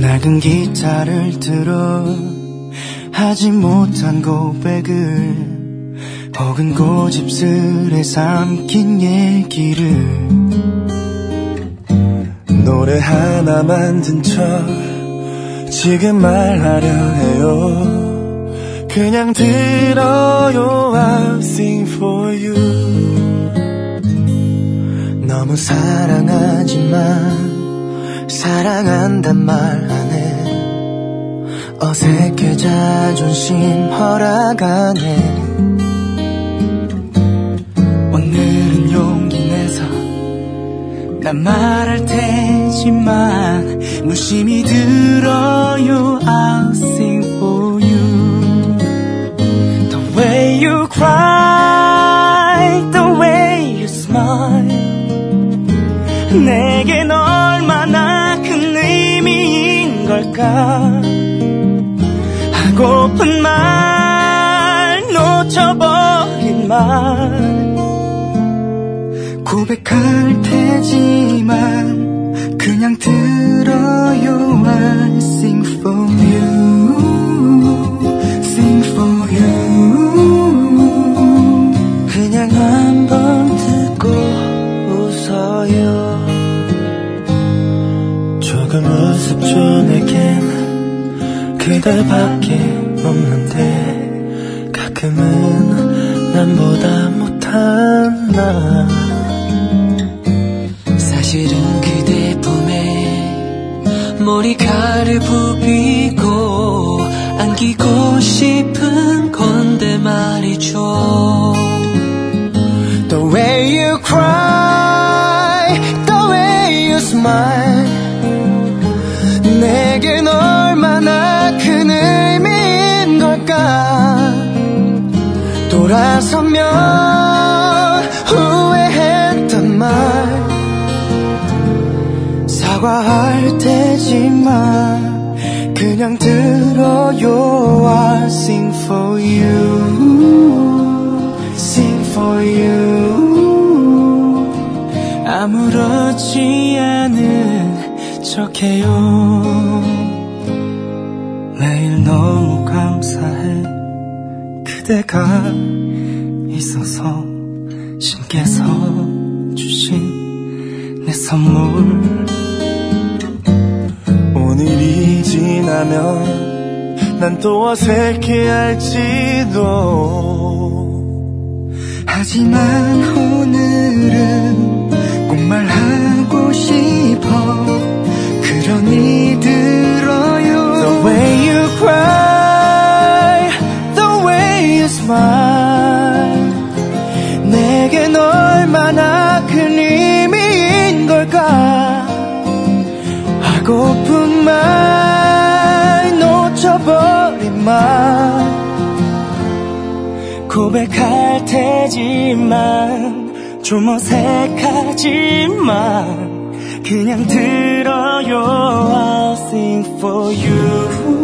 낡은 기타를 들어 하지 못한 고백을 혹은 고집스레 삼킨 얘기를 노래 하나 만든 척 지금 말하려 해요. 그냥 들어요 I'll sing for you. 너무 사랑하지만 사랑한단 말 안 해. 어색해 자존심 허락 안해 오늘은 용기 내서 난 말할 테지만 무심히 들어요. I'll sing for you. The way you cry The way you smile. 큰 의미인 걸까? 하고픈 말 놓쳐버린 말. 고백할 테지만 그냥 들어요 I sing for you sing for you. 그냥 한번 듣고 웃어요. 조금 우 습죠 내겐 그대밖에 없는데 가끔은 남보다 못한 나 사실은 그대 품에 머리카락을 부비고 안기고 싶은 건데 말이죠 The way you cry, the way you smile. 돌아서면 후회했던 말. 사과할 테지만 그냥 들어요. I sing for you. sing for you 아무렇지 않은 척해요 그대가 있어서 신께서 주신 내 선물. 오늘이 지나면 난 또 어색해 할지도. 하지만 오늘은 꼭 말하고 싶어. 그러니 하고픈 말 놓쳐버린 말 고백할 테지만 좀 어색하지만 그냥 들어요 I'll sing for you